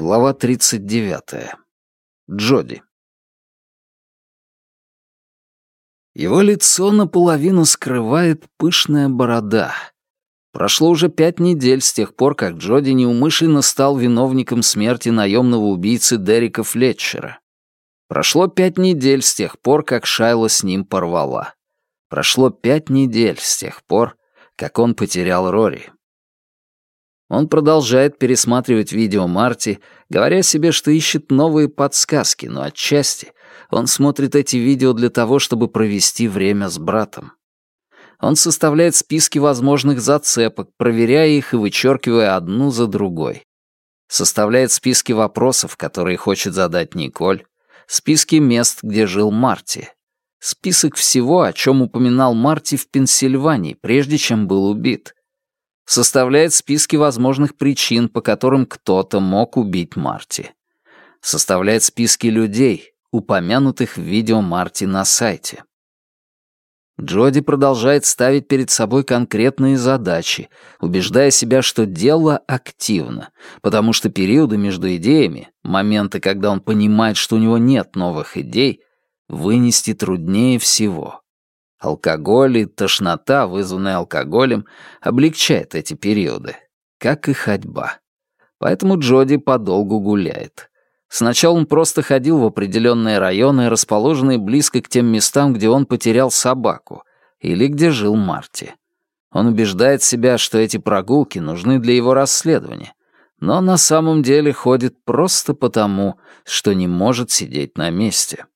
Глава 39. Джоди. Его лицо наполовину скрывает пышная борода. Прошло уже пять недель с тех пор, как Джоди неумышленно стал виновником смерти наемного убийцы Дерека Флетчера. Прошло пять недель с тех пор, как Шайла с ним порвала. Прошло пять недель с тех пор, как он потерял Рори. Он продолжает пересматривать видео Марти, говоря себе, что ищет новые подсказки, но отчасти он смотрит эти видео для того, чтобы провести время с братом. Он составляет списки возможных зацепок, проверяя их и вычеркивая одну за другой. Составляет списки вопросов, которые хочет задать Николь, списки мест, где жил Марти. Список всего, о чем упоминал Марти в Пенсильвании, прежде чем был убит — Составляет списки возможных причин, по которым кто-то мог убить Марти. Составляет списки людей, упомянутых в видео Марти на сайте. Джоди продолжает ставить перед собой конкретные задачи, убеждая себя, что дело активно, потому что периоды между идеями, моменты, когда он понимает, что у него нет новых идей, вынести труднее всего. Алкоголь и тошнота, вызванная алкоголем, облегчает эти периоды, как и ходьба. Поэтому Джоди подолгу гуляет. Сначала он просто ходил в определенные районы, расположенные близко к тем местам, где он потерял собаку, или где жил Марти. Он убеждает себя, что эти прогулки нужны для его расследования, но на самом деле ходит просто потому, что не может сидеть на месте.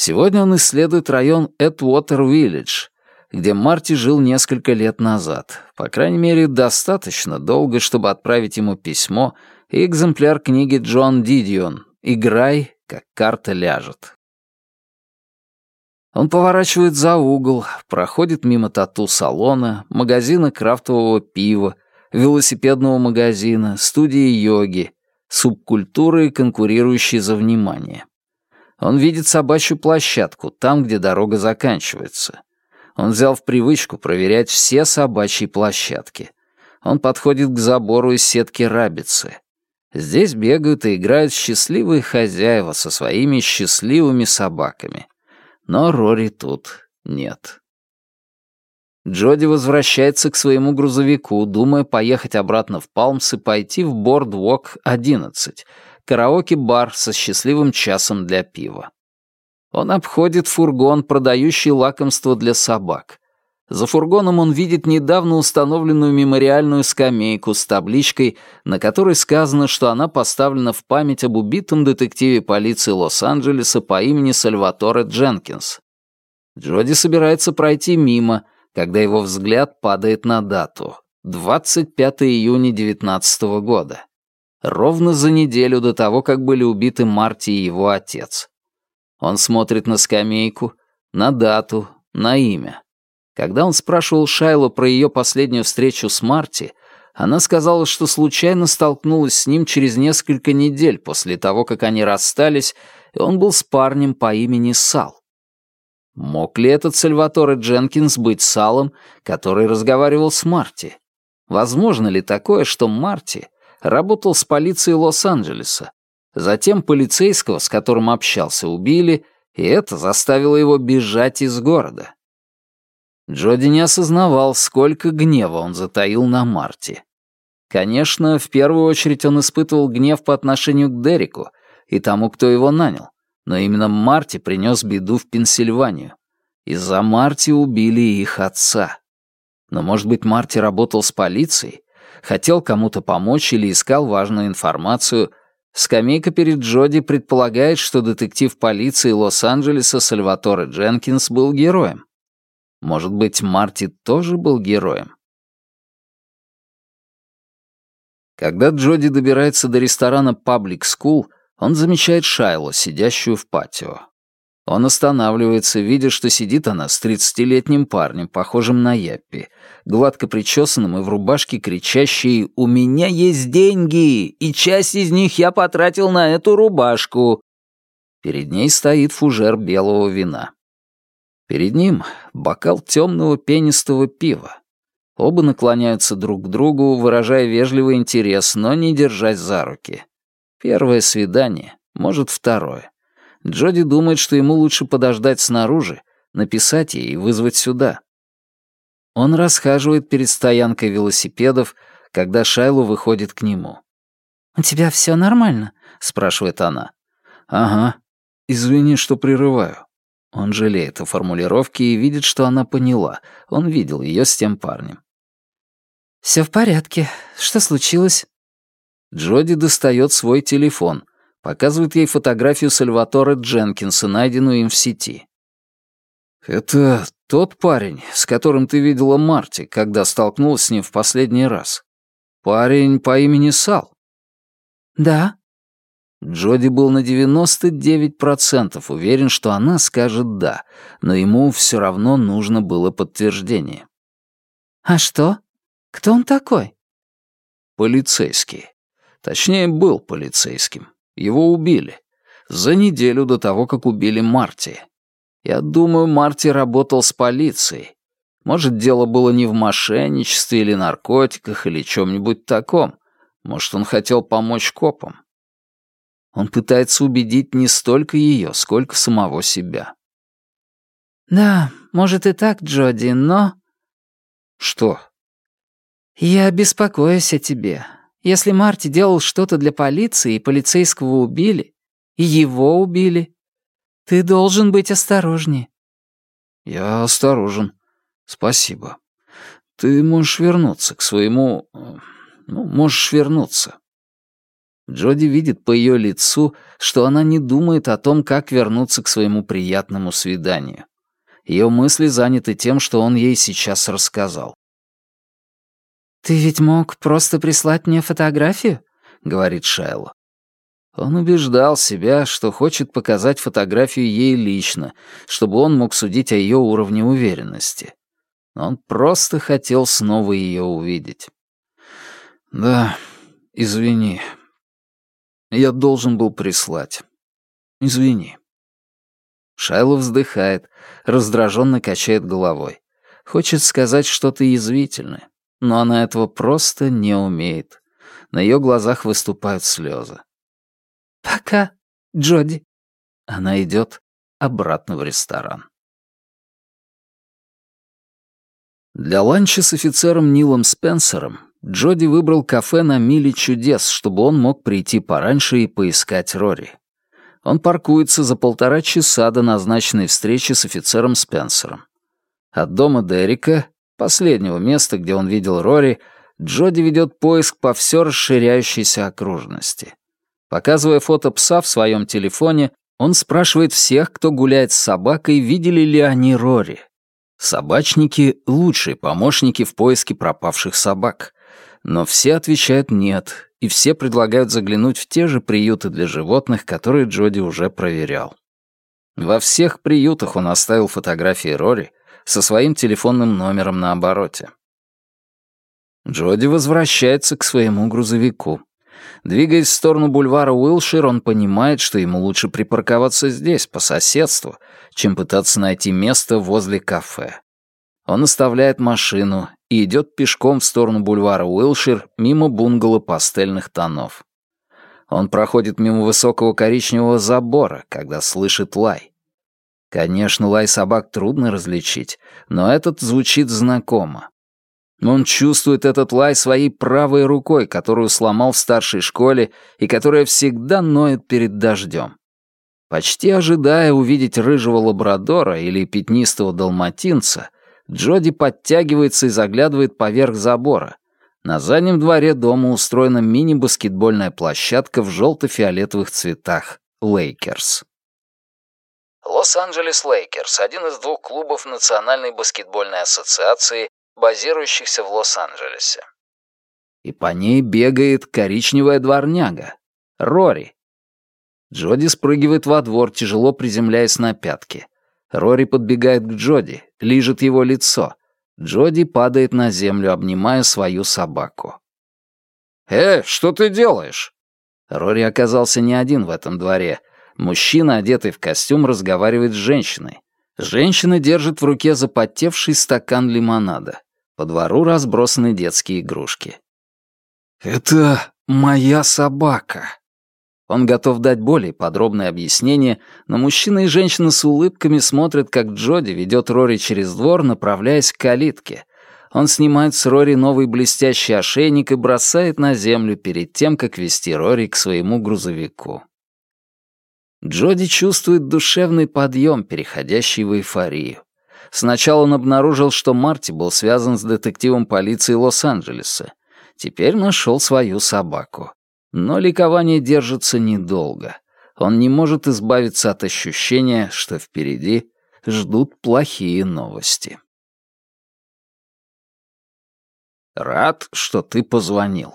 Сегодня он исследует район Эдвотер-Виллидж, где Марти жил несколько лет назад. По крайней мере, достаточно долго, чтобы отправить ему письмо и экземпляр книги Джон Дидион «Играй, как карта ляжет». Он поворачивает за угол, проходит мимо тату-салона, магазина крафтового пива, велосипедного магазина, студии йоги, субкультуры, конкурирующей за внимание. Он видит собачью площадку, там, где дорога заканчивается. Он взял в привычку проверять все собачьи площадки. Он подходит к забору из сетки рабицы. Здесь бегают и играют счастливые хозяева со своими счастливыми собаками. Но Рори тут нет. Джоди возвращается к своему грузовику, думая поехать обратно в Палмс и пойти в Бордвок 11, караоке-бар со счастливым часом для пива. Он обходит фургон, продающий лакомство для собак. За фургоном он видит недавно установленную мемориальную скамейку с табличкой, на которой сказано, что она поставлена в память об убитом детективе полиции Лос-Анджелеса по имени Сальваторе Дженкинс. Джоди собирается пройти мимо, когда его взгляд падает на дату — 25 июня 19 года ровно за неделю до того, как были убиты Марти и его отец. Он смотрит на скамейку, на дату, на имя. Когда он спрашивал Шайло про ее последнюю встречу с Марти, она сказала, что случайно столкнулась с ним через несколько недель после того, как они расстались, и он был с парнем по имени Сал. Мог ли этот Сальваторе Дженкинс быть Салом, который разговаривал с Марти? Возможно ли такое, что Марти работал с полицией Лос-Анджелеса. Затем полицейского, с которым общался, убили, и это заставило его бежать из города. Джоди не осознавал, сколько гнева он затаил на Марти. Конечно, в первую очередь он испытывал гнев по отношению к Дереку и тому, кто его нанял, но именно Марти принес беду в Пенсильванию. Из-за Марти убили их отца. Но, может быть, Марти работал с полицией, хотел кому-то помочь или искал важную информацию, скамейка перед Джоди предполагает, что детектив полиции Лос-Анджелеса Сальваторе Дженкинс был героем. Может быть, Марти тоже был героем? Когда Джоди добирается до ресторана Public School, он замечает Шайло, сидящую в патио. Он останавливается, видя, что сидит она с тридцатилетним парнем, похожим на Яппи, гладко причесанным и в рубашке кричащей «У меня есть деньги, и часть из них я потратил на эту рубашку». Перед ней стоит фужер белого вина. Перед ним бокал темного пенистого пива. Оба наклоняются друг к другу, выражая вежливый интерес, но не держась за руки. Первое свидание, может, второе. Джоди думает, что ему лучше подождать снаружи, написать ей и вызвать сюда. Он расхаживает перед стоянкой велосипедов, когда Шайлу выходит к нему. «У тебя все нормально?» — спрашивает она. «Ага. Извини, что прерываю». Он жалеет о формулировке и видит, что она поняла. Он видел ее с тем парнем. «Все в порядке. Что случилось?» Джоди достает свой телефон, показывает ей фотографию Сальватора Дженкинса, найденную им в сети. «Это тот парень, с которым ты видела Марти, когда столкнулась с ним в последний раз. Парень по имени Сал». «Да». Джоди был на 99% уверен, что она скажет «да», но ему все равно нужно было подтверждение. «А что? Кто он такой?» «Полицейский. Точнее, был полицейским. Его убили. За неделю до того, как убили Марти. Я думаю, Марти работал с полицией. Может, дело было не в мошенничестве или наркотиках или чем-нибудь таком. Может, он хотел помочь копам. Он пытается убедить не столько ее, сколько самого себя. «Да, может и так, Джоди, но...» «Что?» «Я беспокоюсь о тебе. Если Марти делал что-то для полиции, и полицейского убили, и его убили, ты должен быть осторожнее». «Я осторожен. Спасибо. Ты можешь вернуться к своему... Ну, можешь вернуться». Джоди видит по ее лицу, что она не думает о том, как вернуться к своему приятному свиданию. Ее мысли заняты тем, что он ей сейчас рассказал. «Ты ведь мог просто прислать мне фотографию?» — говорит Шайло. Он убеждал себя, что хочет показать фотографию ей лично, чтобы он мог судить о ее уровне уверенности. Но он просто хотел снова ее увидеть. «Да, извини. Я должен был прислать. Извини». Шайло вздыхает, раздраженно качает головой. Хочет сказать что-то язвительное но она этого просто не умеет. На ее глазах выступают слезы. «Пока, Джоди». Она идет обратно в ресторан. Для ланча с офицером Нилом Спенсером Джоди выбрал кафе на миле чудес, чтобы он мог прийти пораньше и поискать Рори. Он паркуется за полтора часа до назначенной встречи с офицером Спенсером. От дома Дерека последнего места, где он видел Рори, Джоди ведет поиск по все расширяющейся окружности. Показывая фото пса в своем телефоне, он спрашивает всех, кто гуляет с собакой, видели ли они Рори. Собачники — лучшие помощники в поиске пропавших собак. Но все отвечают «нет», и все предлагают заглянуть в те же приюты для животных, которые Джоди уже проверял. Во всех приютах он оставил фотографии Рори, со своим телефонным номером на обороте. Джоди возвращается к своему грузовику. Двигаясь в сторону бульвара Уилшир, он понимает, что ему лучше припарковаться здесь, по соседству, чем пытаться найти место возле кафе. Он оставляет машину и идет пешком в сторону бульвара Уилшир мимо бунгало пастельных тонов. Он проходит мимо высокого коричневого забора, когда слышит лай. Конечно, лай собак трудно различить, но этот звучит знакомо. Он чувствует этот лай своей правой рукой, которую сломал в старшей школе и которая всегда ноет перед дождем. Почти ожидая увидеть рыжего лабрадора или пятнистого далматинца, Джоди подтягивается и заглядывает поверх забора. На заднем дворе дома устроена мини-баскетбольная площадка в желто-фиолетовых цветах — Лейкерс. Лос-Анджелес Лейкерс — один из двух клубов Национальной баскетбольной ассоциации, базирующихся в Лос-Анджелесе. И по ней бегает коричневая дворняга. Рори. Джоди спрыгивает во двор, тяжело приземляясь на пятки. Рори подбегает к Джоди, лижет его лицо. Джоди падает на землю, обнимая свою собаку. «Э, что ты делаешь?» Рори оказался не один в этом дворе. Мужчина, одетый в костюм, разговаривает с женщиной. Женщина держит в руке запотевший стакан лимонада. По двору разбросаны детские игрушки. «Это моя собака». Он готов дать более подробное объяснение, но мужчина и женщина с улыбками смотрят, как Джоди ведет Рори через двор, направляясь к калитке. Он снимает с Рори новый блестящий ошейник и бросает на землю перед тем, как вести Рори к своему грузовику. Джоди чувствует душевный подъем, переходящий в эйфорию. Сначала он обнаружил, что Марти был связан с детективом полиции Лос-Анджелеса. Теперь нашел свою собаку. Но ликование держится недолго. Он не может избавиться от ощущения, что впереди ждут плохие новости. Рад, что ты позвонил.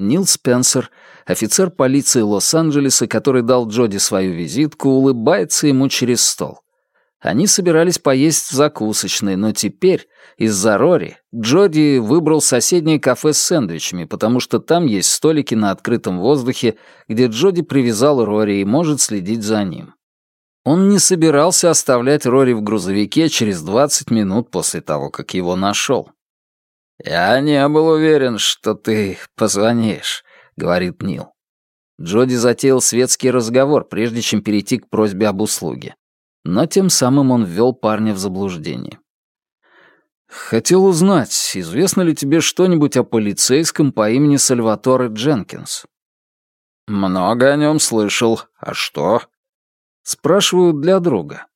Нил Спенсер, офицер полиции Лос-Анджелеса, который дал Джоди свою визитку, улыбается ему через стол. Они собирались поесть в закусочной, но теперь, из-за Рори, Джоди выбрал соседнее кафе с сэндвичами, потому что там есть столики на открытом воздухе, где Джоди привязал Рори и может следить за ним. Он не собирался оставлять Рори в грузовике через 20 минут после того, как его нашел. «Я не был уверен, что ты позвонишь», — говорит Нил. Джоди затеял светский разговор, прежде чем перейти к просьбе об услуге но тем самым он ввел парня в заблуждение. «Хотел узнать, известно ли тебе что-нибудь о полицейском по имени Сальваторе Дженкинс?» «Много о нем слышал. А что?» «Спрашиваю для друга».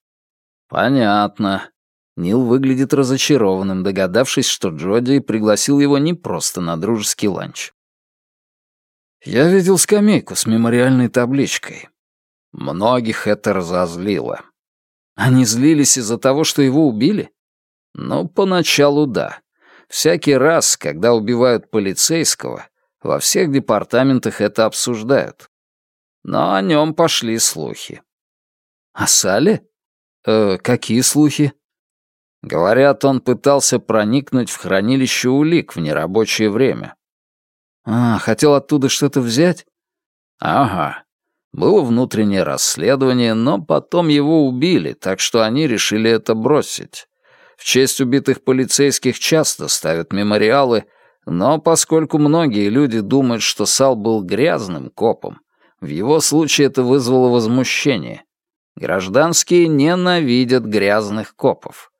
«Понятно». Нил выглядит разочарованным, догадавшись, что Джоди пригласил его не просто на дружеский ланч. «Я видел скамейку с мемориальной табличкой. Многих это разозлило. Они злились из-за того, что его убили? Ну, поначалу да. Всякий раз, когда убивают полицейского, во всех департаментах это обсуждают. Но о нем пошли слухи. О Сале? Э, какие слухи? Говорят, он пытался проникнуть в хранилище улик в нерабочее время. А, хотел оттуда что-то взять? Ага. Было внутреннее расследование, но потом его убили, так что они решили это бросить. В честь убитых полицейских часто ставят мемориалы, но поскольку многие люди думают, что Сал был грязным копом, в его случае это вызвало возмущение. Гражданские ненавидят грязных копов.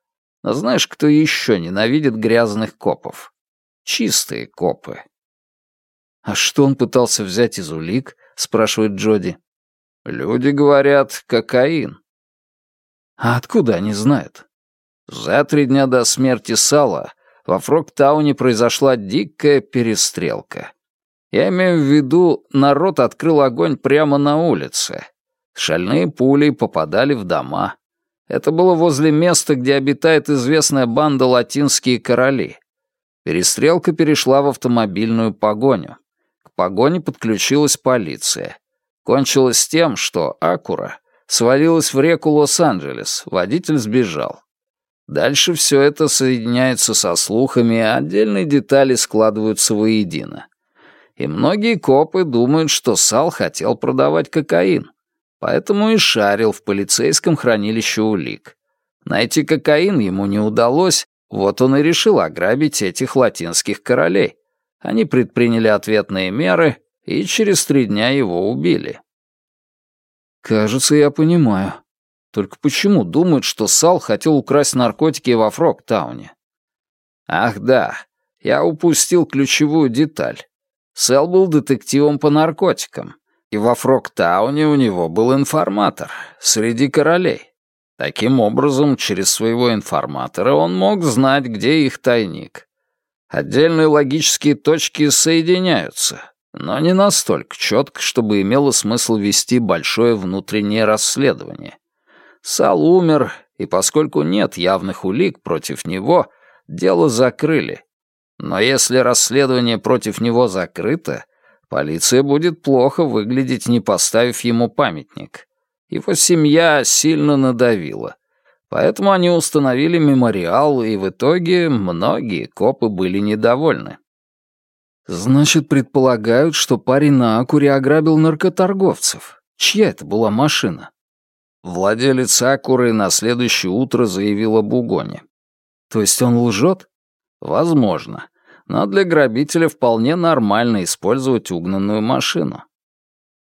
Но знаешь, кто еще ненавидит грязных копов? Чистые копы. «А что он пытался взять из улик?» — спрашивает Джоди. Люди говорят кокаин. А откуда они знают? За три дня до смерти Сала во Фроктауне произошла дикая перестрелка. Я имею в виду, народ открыл огонь прямо на улице. Шальные пули попадали в дома. Это было возле места, где обитает известная банда «Латинские короли». Перестрелка перешла в автомобильную погоню. К погоне подключилась полиция. Кончилось тем, что Акура свалилась в реку Лос-Анджелес, водитель сбежал. Дальше все это соединяется со слухами, а отдельные детали складываются воедино. И многие копы думают, что Сал хотел продавать кокаин, поэтому и шарил в полицейском хранилище улик. Найти кокаин ему не удалось, вот он и решил ограбить этих латинских королей. Они предприняли ответные меры, и через три дня его убили. Кажется, я понимаю. Только почему думают, что Сал хотел украсть наркотики во Фроктауне? Ах да, я упустил ключевую деталь. Сэл был детективом по наркотикам, и во Фроктауне у него был информатор среди королей. Таким образом, через своего информатора он мог знать, где их тайник. Отдельные логические точки соединяются, но не настолько четко, чтобы имело смысл вести большое внутреннее расследование. Сал умер, и поскольку нет явных улик против него, дело закрыли. Но если расследование против него закрыто, полиция будет плохо выглядеть, не поставив ему памятник. Его семья сильно надавила. Поэтому они установили мемориал, и в итоге многие копы были недовольны. Значит, предполагают, что парень на Акуре ограбил наркоторговцев. Чья это была машина? Владелец Акуры на следующее утро заявил об угоне. То есть он лжет? Возможно. Но для грабителя вполне нормально использовать угнанную машину.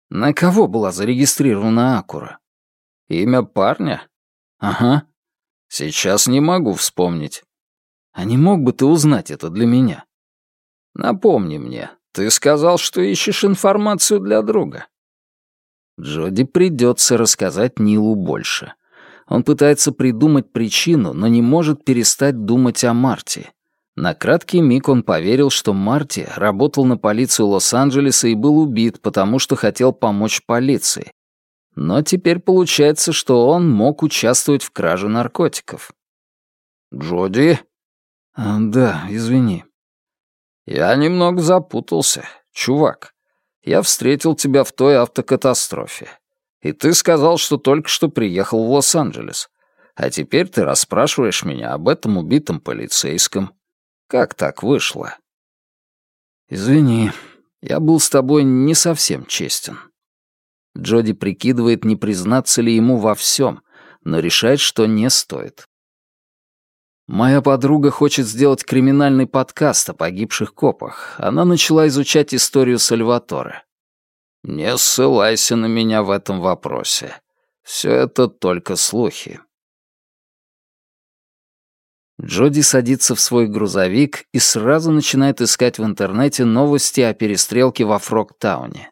На кого была зарегистрирована Акура? Имя парня? Ага. Сейчас не могу вспомнить. А не мог бы ты узнать это для меня? Напомни мне, ты сказал, что ищешь информацию для друга. Джоди придется рассказать Нилу больше. Он пытается придумать причину, но не может перестать думать о Марте. На краткий миг он поверил, что Марти работал на полицию Лос-Анджелеса и был убит, потому что хотел помочь полиции. Но теперь получается, что он мог участвовать в краже наркотиков. «Джоди?» а, «Да, извини». «Я немного запутался, чувак. Я встретил тебя в той автокатастрофе. И ты сказал, что только что приехал в Лос-Анджелес. А теперь ты расспрашиваешь меня об этом убитом полицейском. Как так вышло?» «Извини, я был с тобой не совсем честен». Джоди прикидывает, не признаться ли ему во всем, но решает, что не стоит. Моя подруга хочет сделать криминальный подкаст о погибших копах. Она начала изучать историю Сальваторе. Не ссылайся на меня в этом вопросе. Все это только слухи. Джоди садится в свой грузовик и сразу начинает искать в интернете новости о перестрелке во Фрогтауне.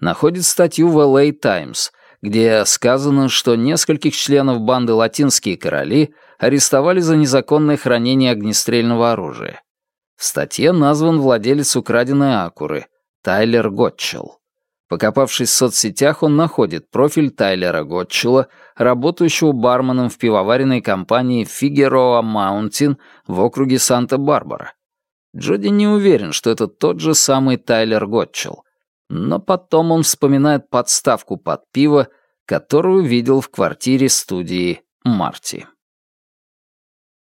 Находит статью в LA Times, где сказано, что нескольких членов банды «Латинские короли» арестовали за незаконное хранение огнестрельного оружия. В статье назван владелец украденной Акуры — Тайлер Готчелл. Покопавшись в соцсетях, он находит профиль Тайлера Готчела, работающего барменом в пивоваренной компании Figueroa Mountain в округе Санта-Барбара. Джоди не уверен, что это тот же самый Тайлер Готчел. Но потом он вспоминает подставку под пиво, которую видел в квартире студии Марти.